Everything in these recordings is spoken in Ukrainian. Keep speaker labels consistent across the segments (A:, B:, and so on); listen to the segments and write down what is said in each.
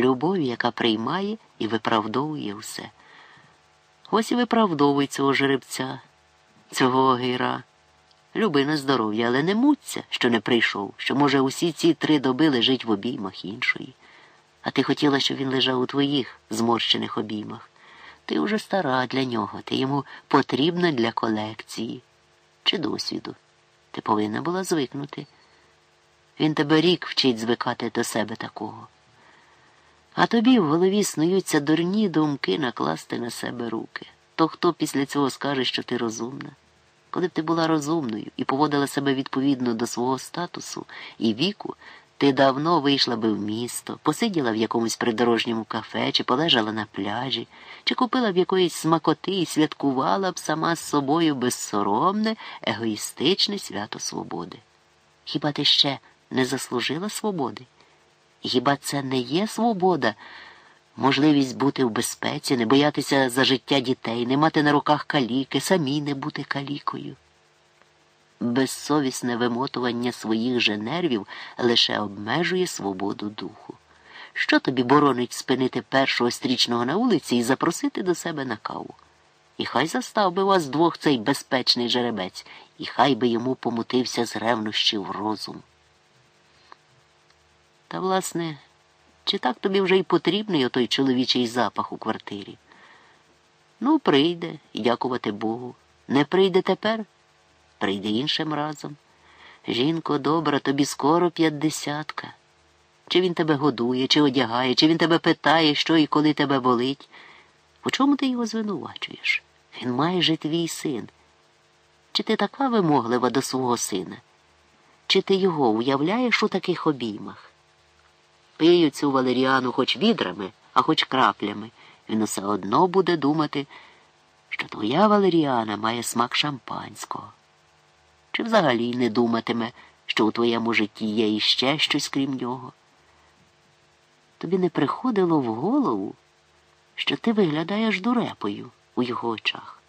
A: любові, яка приймає і виправдовує все. Ось і виправдовуй цього жеребця, цього огіра. Люби на здоров'я, але не муться, що не прийшов, що, може, усі ці три доби лежить в обіймах іншої. А ти хотіла, щоб він лежав у твоїх зморщених обіймах. Ти уже стара для нього, ти йому потрібна для колекції чи досвіду. Ти повинна була звикнути. Він тебе рік вчить звикати до себе такого. А тобі в голові снуються дурні думки накласти на себе руки. То хто після цього скаже, що ти розумна? Коли б ти була розумною і поводила себе відповідно до свого статусу і віку, ти давно вийшла би в місто, посиділа в якомусь придорожньому кафе, чи полежала на пляжі, чи купила б якоїсь смакоти і святкувала б сама з собою безсоромне, егоїстичне свято свободи. Хіба ти ще не заслужила свободи? Хіба це не є свобода? Можливість бути в безпеці, не боятися за життя дітей, не мати на руках каліки, самі не бути калікою. Безсовісне вимотування своїх же нервів лише обмежує свободу духу. Що тобі боронить спинити першого стрічного на вулиці і запросити до себе на каву? І хай застав би вас двох цей безпечний жеребець, і хай би йому помутився з ревнощів розум. Та, власне, чи так тобі вже й потрібний отой чоловічий запах у квартирі? Ну, прийде, і дякувати Богу. Не прийде тепер, прийде іншим разом. Жінко добра, тобі скоро п'ятдесятка. Чи він тебе годує, чи одягає, чи він тебе питає, що і коли тебе болить? У чому ти його звинувачуєш? Він майже твій син. Чи ти така вимоглива до свого сина? Чи ти його уявляєш у таких обіймах? Пию цю валеріану хоч відрами, а хоч краплями. Він усе одно буде думати, що твоя валеріана має смак шампанського. Чи взагалі не думатиме, що у твоєму житті є іще щось крім нього? Тобі не приходило в голову, що ти виглядаєш дурепою у його очах?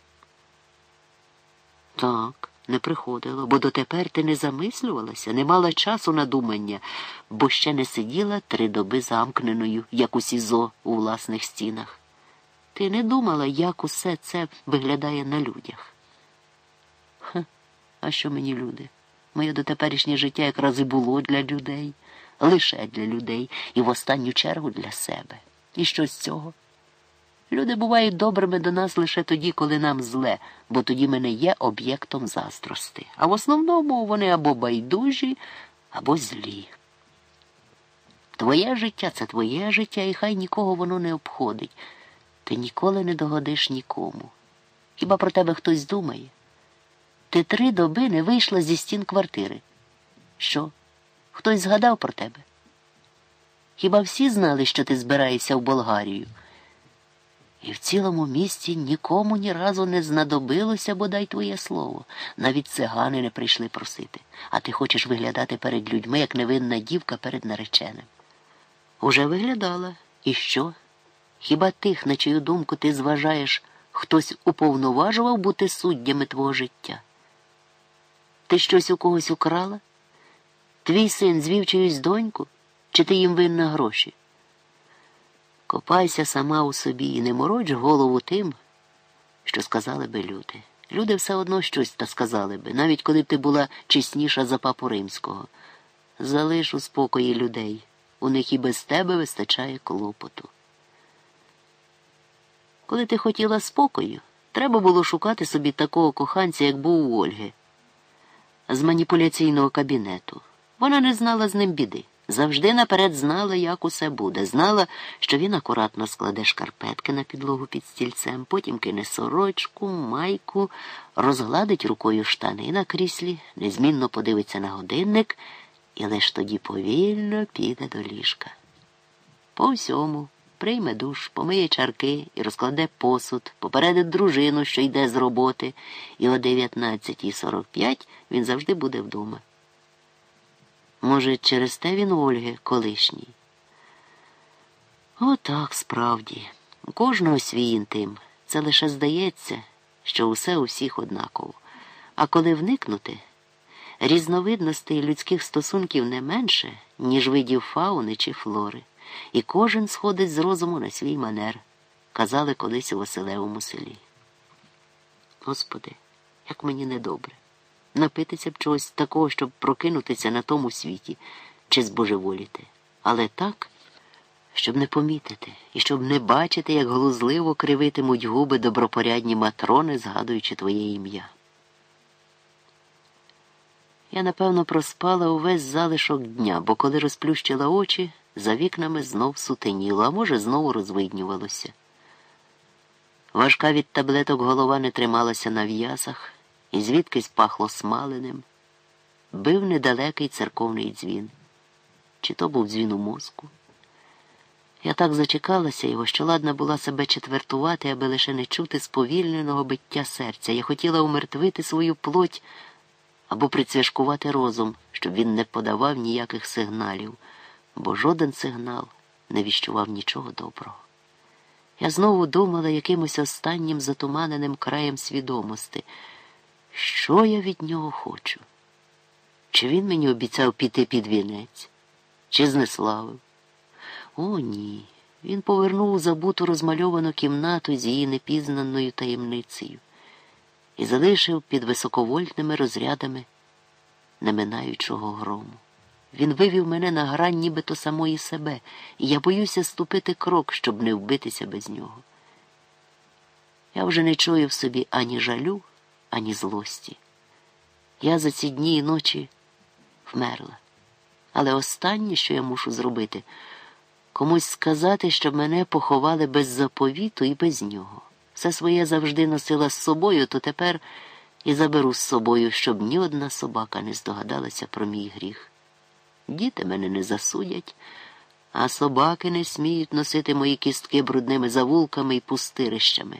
A: Так, не приходило, бо дотепер ти не замислювалася, не мала часу на думання, бо ще не сиділа три доби замкненою, як у СІЗО у власних стінах. Ти не думала, як усе це виглядає на людях. Ха, а що мені люди? Моє дотеперішнє життя якраз і було для людей, лише для людей і в останню чергу для себе. І що з цього? Люди бувають добрими до нас лише тоді, коли нам зле, бо тоді ми не є об'єктом застрости. А в основному вони або байдужі, або злі. Твоє життя це твоє життя, і хай нікого воно не обходить. Ти ніколи не догодиш нікому. Хіба про тебе хтось думає? Ти три доби не вийшла зі стін квартири. Що? Хтось згадав про тебе? Хіба всі знали, що ти збираєшся в Болгарію? І в цілому місті нікому ні разу не знадобилося бодай твоє слово. Навіть цигани не прийшли просити, а ти хочеш виглядати перед людьми, як невинна дівка перед нареченим. Уже виглядала. І що? Хіба тих, на чию думку ти зважаєш, хтось уповноважував бути суддями твого життя? Ти щось у когось украла? Твій син звів чиюсь доньку, чи ти їм винна гроші? Копайся сама у собі і не мороч голову тим, що сказали би люди. Люди все одно щось та сказали би, навіть коли б ти була чесніша за папу римського. Залиш у спокої людей. У них і без тебе вистачає клопоту. Коли ти хотіла спокою, треба було шукати собі такого коханця, як був у Ольги, з маніпуляційного кабінету. Вона не знала з ним біди. Завжди наперед знала, як усе буде. Знала, що він акуратно складе шкарпетки на підлогу під стільцем, потім кине сорочку, майку, розгладить рукою штани на кріслі, незмінно подивиться на годинник і лиш тоді повільно піде до ліжка. По всьому прийме душ, помиє чарки і розкладе посуд, попередить дружину, що йде з роботи, і о 19.45 він завжди буде вдома. Може, через те він Ольги колишній. Отак справді. У кожного свій інтим. Це лише здається, що усе у всіх однаково. А коли вникнути, різновидностей людських стосунків не менше, ніж видів фауни чи флори. і кожен сходить з розуму на свій манер, казали колись у Василевому селі. Господи, як мені недобре. Напитися б чогось такого, щоб прокинутися на тому світі чи збожеволіти. Але так, щоб не помітити і щоб не бачити, як глузливо кривитимуть губи добропорядні матрони, згадуючи твоє ім'я. Я, напевно, проспала увесь залишок дня, бо коли розплющила очі, за вікнами знов сутеніло, а може, знову розвиднювалося. Важка від таблеток голова не трималася на в'язах, і звідкись пахло смаленим. Бив недалекий церковний дзвін. Чи то був дзвін у мозку? Я так зачекалася його, що ладна була себе четвертувати, аби лише не чути сповільненого биття серця. Я хотіла умертвити свою плоть або прицвяшкувати розум, щоб він не подавав ніяких сигналів, бо жоден сигнал не віщував нічого доброго. Я знову думала якимось останнім затуманеним краєм свідомості, що я від нього хочу. Чи він мені обіцяв піти під вінець, чи знеславив? О, ні. Він повернув забуту розмальовану кімнату з її непізнаною таємницею і залишив під високовольтними розрядами неминаючого грому. Він вивів мене на грань нібито самої себе, і я боюся ступити крок, щоб не вбитися без нього. Я вже не чую в собі ані жалю, ані злості. Я за ці дні і ночі вмерла. Але останнє, що я мушу зробити, комусь сказати, щоб мене поховали без заповіту і без нього. Все своє завжди носила з собою, то тепер і заберу з собою, щоб ні одна собака не здогадалася про мій гріх. Діти мене не засудять, а собаки не сміють носити мої кістки брудними завулками і пустирищами.